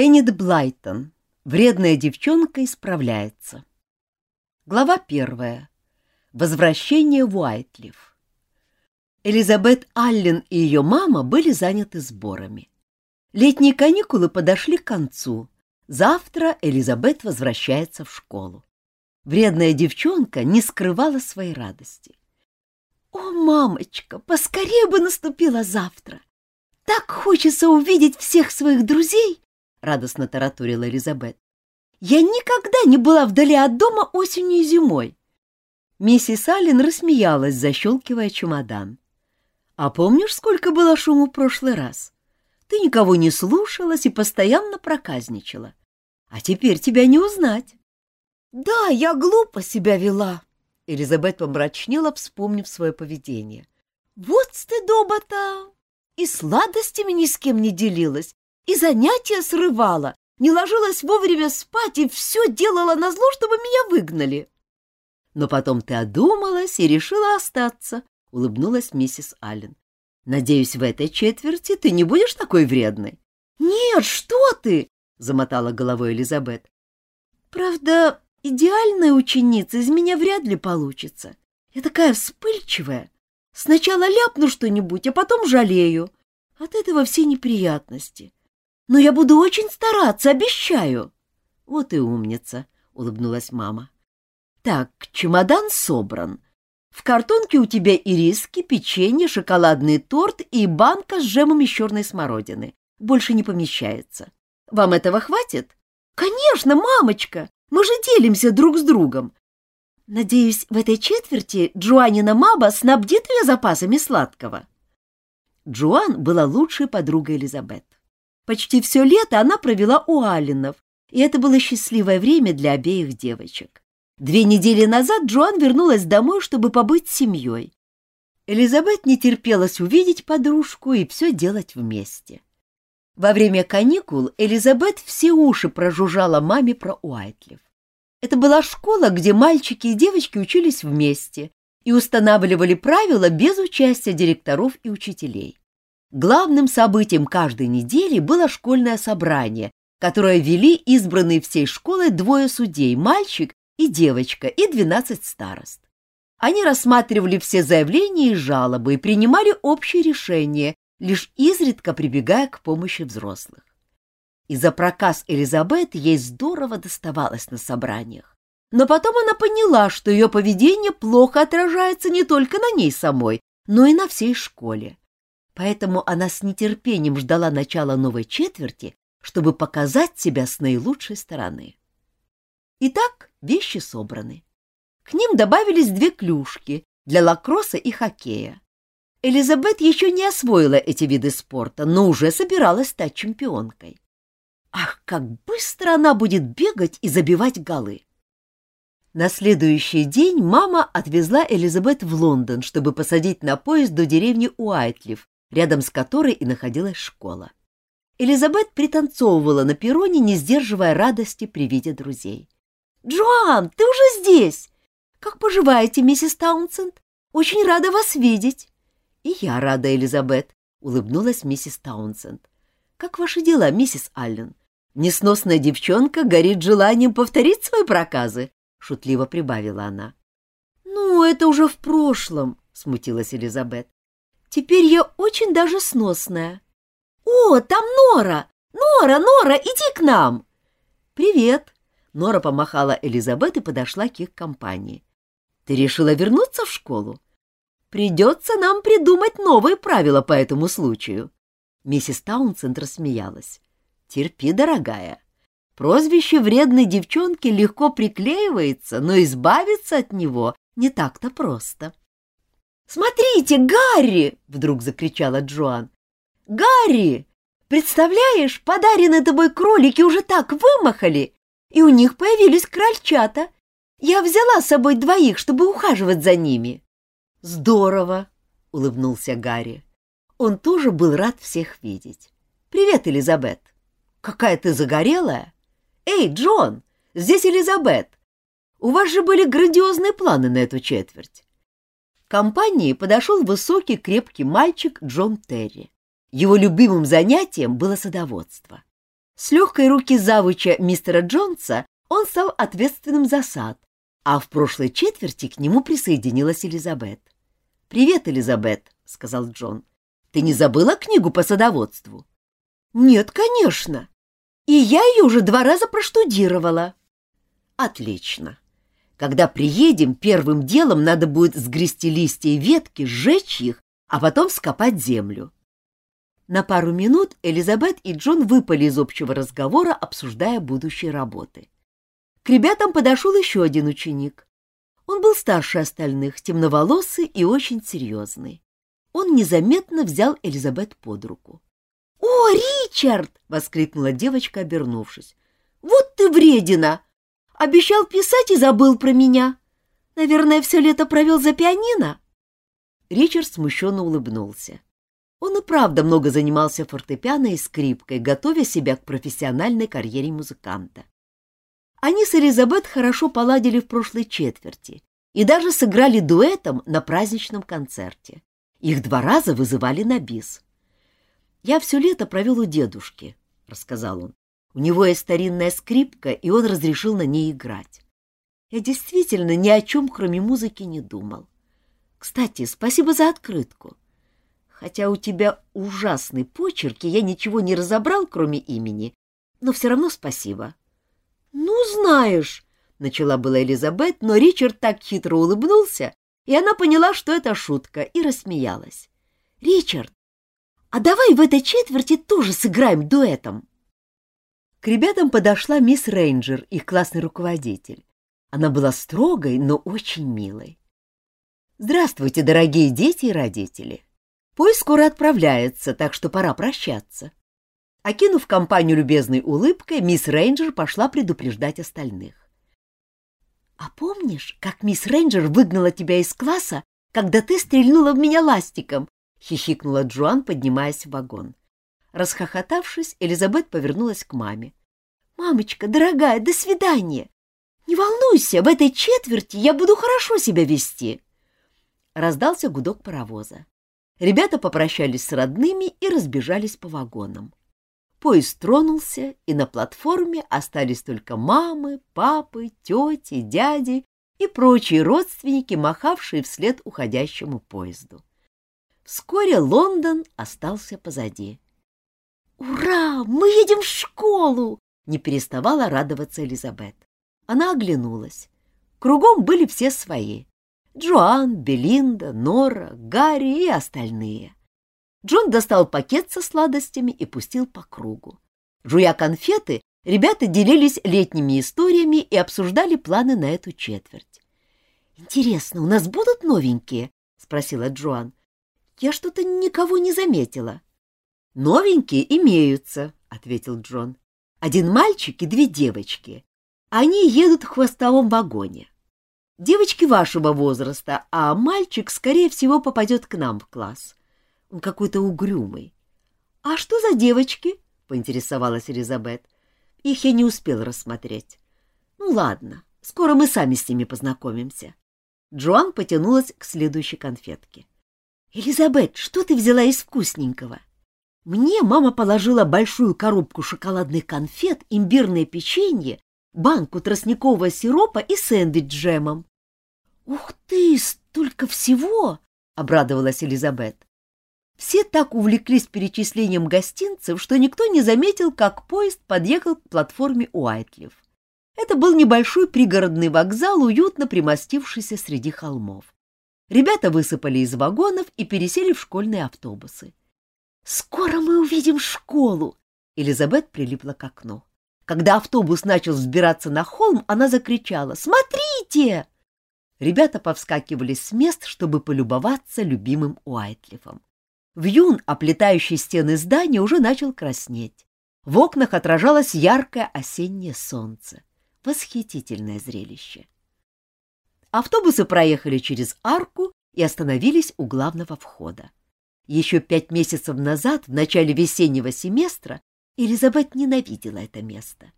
Эннет Блайтон. Вредная девчонка исправляется. Глава первая. Возвращение в Уайтлиф. Элизабет Аллен и ее мама были заняты сборами. Летние каникулы подошли к концу. Завтра Элизабет возвращается в школу. Вредная девчонка не скрывала своей радости. «О, мамочка, поскорее бы наступило завтра! Так хочется увидеть всех своих друзей!» — радостно тараторила Элизабет. «Я никогда не была вдали от дома осенью и зимой!» Миссис Аллен рассмеялась, защелкивая чемодан. «А помнишь, сколько было шуму в прошлый раз? Ты никого не слушалась и постоянно проказничала. А теперь тебя не узнать». «Да, я глупо себя вела», Элизабет помрачнела, вспомнив свое поведение. «Вот стыдоба-то! И сладостями ни с кем не делилась, и занятия срывала, не ложилась вовремя спать и все делала на зло, чтобы меня выгнали». «Но потом ты одумалась и решила остаться», — улыбнулась миссис Аллен. «Надеюсь, в этой четверти ты не будешь такой вредной?» «Нет, что ты!» — замотала головой Элизабет. «Правда, Идеальная ученица из меня вряд ли получится. Я такая вспыльчивая. Сначала ляпну что-нибудь, а потом жалею. От этого все неприятности. Но я буду очень стараться, обещаю. Вот и умница, — улыбнулась мама. Так, чемодан собран. В картонке у тебя ириски, печенье, шоколадный торт и банка с джемом из черной смородины. Больше не помещается. Вам этого хватит? Конечно, мамочка! Мы же делимся друг с другом. Надеюсь, в этой четверти Джоанина Маба снабдит ее запасами сладкого. Джоан была лучшей подругой Элизабет. Почти все лето она провела у Алленов, и это было счастливое время для обеих девочек. Две недели назад Джоан вернулась домой, чтобы побыть с семьей. Элизабет не терпелась увидеть подружку и все делать вместе. Во время каникул Элизабет все уши прожужжала маме про Уайтлиф. Это была школа, где мальчики и девочки учились вместе и устанавливали правила без участия директоров и учителей. Главным событием каждой недели было школьное собрание, которое вели избранные всей школы двое судей, мальчик и девочка, и 12 старост. Они рассматривали все заявления и жалобы и принимали общее решение, лишь изредка прибегая к помощи взрослых. И за проказ Элизабет ей здорово доставалось на собраниях. Но потом она поняла, что ее поведение плохо отражается не только на ней самой, но и на всей школе. Поэтому она с нетерпением ждала начала новой четверти, чтобы показать себя с наилучшей стороны. Итак, вещи собраны. К ним добавились две клюшки для лакросса и хоккея. Элизабет еще не освоила эти виды спорта, но уже собиралась стать чемпионкой. Ах, как быстро она будет бегать и забивать голы! На следующий день мама отвезла Элизабет в Лондон, чтобы посадить на поезд до деревни Уайтлиф, рядом с которой и находилась школа. Элизабет пританцовывала на перроне, не сдерживая радости при виде друзей. «Джоан, ты уже здесь! Как поживаете, миссис Таунсенд? Очень рада вас видеть!» «И я рада, Элизабет», — улыбнулась миссис Таунсенд. «Как ваши дела, миссис Аллен? Несносная девчонка горит желанием повторить свои проказы», — шутливо прибавила она. «Ну, это уже в прошлом», — смутилась Элизабет. «Теперь я очень даже сносная». «О, там Нора! Нора, Нора, иди к нам!» «Привет!» — Нора помахала Элизабет и подошла к их компании. «Ты решила вернуться в школу?» Придется нам придумать новые правила по этому случаю. Миссис Таунсенд рассмеялась. Терпи, дорогая. Прозвище вредной девчонки легко приклеивается, но избавиться от него не так-то просто. «Смотрите, Гарри!» — вдруг закричала Джоан. «Гарри! Представляешь, подаренные тобой кролики уже так вымахали, и у них появились крольчата. Я взяла с собой двоих, чтобы ухаживать за ними». Здорово, улыбнулся Гарри. Он тоже был рад всех видеть. Привет, Элизабет. Какая ты загорелая. Эй, Джон, здесь Элизабет. У вас же были грандиозные планы на эту четверть. К компании подошел высокий крепкий мальчик Джон Терри. Его любимым занятием было садоводство. С легкой руки завуча мистера Джонса он стал ответственным за сад, а в прошлой четверти к нему присоединилась Элизабет. «Привет, Элизабет», — сказал Джон. «Ты не забыла книгу по садоводству?» «Нет, конечно. И я ее уже два раза проштудировала». «Отлично. Когда приедем, первым делом надо будет сгрести листья и ветки, сжечь их, а потом вскопать землю». На пару минут Элизабет и Джон выпали из общего разговора, обсуждая будущие работы. К ребятам подошел еще один ученик. Он был старше остальных, темноволосый и очень серьезный. Он незаметно взял Элизабет под руку. — О, Ричард! — воскликнула девочка, обернувшись. — Вот ты вредина! Обещал писать и забыл про меня. Наверное, все лето провел за пианино? Ричард смущенно улыбнулся. Он и правда много занимался фортепиано и скрипкой, готовя себя к профессиональной карьере музыканта. Они с Элизабет хорошо поладили в прошлой четверти и даже сыграли дуэтом на праздничном концерте. Их два раза вызывали на бис. «Я все лето провел у дедушки», — рассказал он. «У него есть старинная скрипка, и он разрешил на ней играть. Я действительно ни о чем, кроме музыки, не думал. Кстати, спасибо за открытку. Хотя у тебя ужасный почерк, и я ничего не разобрал, кроме имени, но все равно спасибо. «Ну, знаешь», — начала была Элизабет, но Ричард так хитро улыбнулся, и она поняла, что это шутка, и рассмеялась. «Ричард, а давай в этой четверти тоже сыграем дуэтом?» Ребятам подошла мисс Рейнджер, их классный руководитель. Она была строгой, но очень милой. «Здравствуйте, дорогие дети и родители! Поезд скоро отправляется, так что пора прощаться. Окинув компанию любезной улыбкой, мисс Рейнджер пошла предупреждать остальных. «А помнишь, как мисс Рейнджер выгнала тебя из класса, когда ты стрельнула в меня ластиком?» — хихикнула Джоан, поднимаясь в вагон. Расхохотавшись, Элизабет повернулась к маме. «Мамочка, дорогая, до свидания! Не волнуйся, в этой четверти я буду хорошо себя вести!» Раздался гудок паровоза. Ребята попрощались с родными и разбежались по вагонам. Поезд тронулся, и на платформе остались только мамы, папы, тети, дяди и прочие родственники, махавшие вслед уходящему поезду. Вскоре Лондон остался позади. «Ура! Мы едем в школу!» — не переставала радоваться Элизабет. Она оглянулась. Кругом были все свои. Джоан, Белинда, Нора, Гарри и остальные. Джон достал пакет со сладостями и пустил по кругу. Жуя конфеты, ребята делились летними историями и обсуждали планы на эту четверть. «Интересно, у нас будут новенькие?» — спросила Джоан. «Я что-то никого не заметила». «Новенькие имеются», — ответил Джон. «Один мальчик и две девочки. Они едут в хвостовом вагоне. Девочки вашего возраста, а мальчик, скорее всего, попадет к нам в класс. Он какой-то угрюмый. — А что за девочки? — поинтересовалась Элизабет. Их я не успел рассмотреть. — Ну ладно, скоро мы сами с ними познакомимся. Джоан потянулась к следующей конфетке. — Элизабет, что ты взяла из вкусненького? Мне мама положила большую коробку шоколадных конфет, имбирное печенье, банку тростникового сиропа и сэндвич с джемом. — Ух ты, столько всего! — обрадовалась Элизабет. Все так увлеклись перечислением гостинцев, что никто не заметил, как поезд подъехал к платформе Уайтлиф. Это был небольшой пригородный вокзал, уютно примостившийся среди холмов. Ребята высыпали из вагонов и пересели в школьные автобусы. «Скоро мы увидим школу!» Элизабет прилипла к окну. Когда автобус начал взбираться на холм, она закричала «Смотрите!» Ребята повскакивали с мест, чтобы полюбоваться любимым Уайтлифом. Вьюн, оплетающий стены здания, уже начал краснеть. В окнах отражалось яркое осеннее солнце. Восхитительное зрелище. Автобусы проехали через арку и остановились у главного входа. Еще пять месяцев назад, в начале весеннего семестра, Элизабет ненавидела это место.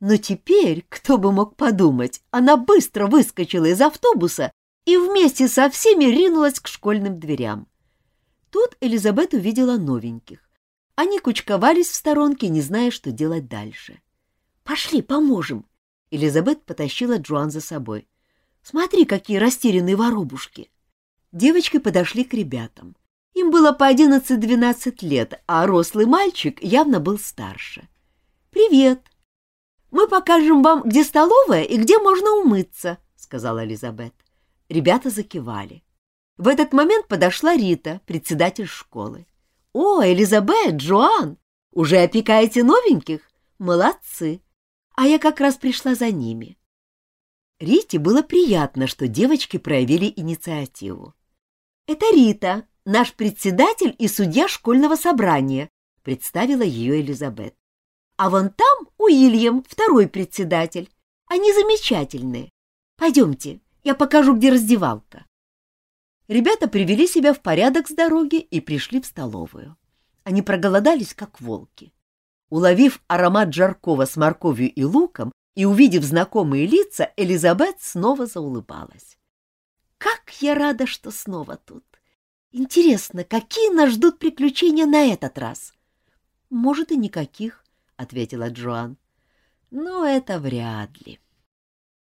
Но теперь, кто бы мог подумать, она быстро выскочила из автобуса и вместе со всеми ринулась к школьным дверям. Тут Элизабет увидела новеньких. Они кучковались в сторонке, не зная, что делать дальше. «Пошли, поможем!» Элизабет потащила Джоан за собой. «Смотри, какие растерянные воробушки!» Девочки подошли к ребятам. Им было по одиннадцать-двенадцать лет, а рослый мальчик явно был старше. «Привет! Мы покажем вам, где столовая и где можно умыться», — сказала Элизабет. Ребята закивали. В этот момент подошла Рита, председатель школы. «О, Элизабет, Джоан, уже опекаете новеньких? Молодцы! А я как раз пришла за ними». Рите было приятно, что девочки проявили инициативу. «Это Рита, наш председатель и судья школьного собрания», — представила ее Элизабет. «А вон там Уильям, второй председатель. Они замечательные. Пойдемте, я покажу, где раздевалка». Ребята привели себя в порядок с дороги и пришли в столовую. Они проголодались, как волки. Уловив аромат жаркого с морковью и луком и увидев знакомые лица, Элизабет снова заулыбалась. «Как я рада, что снова тут! Интересно, какие нас ждут приключения на этот раз?» «Может, и никаких», — ответила Джоан. «Но это вряд ли».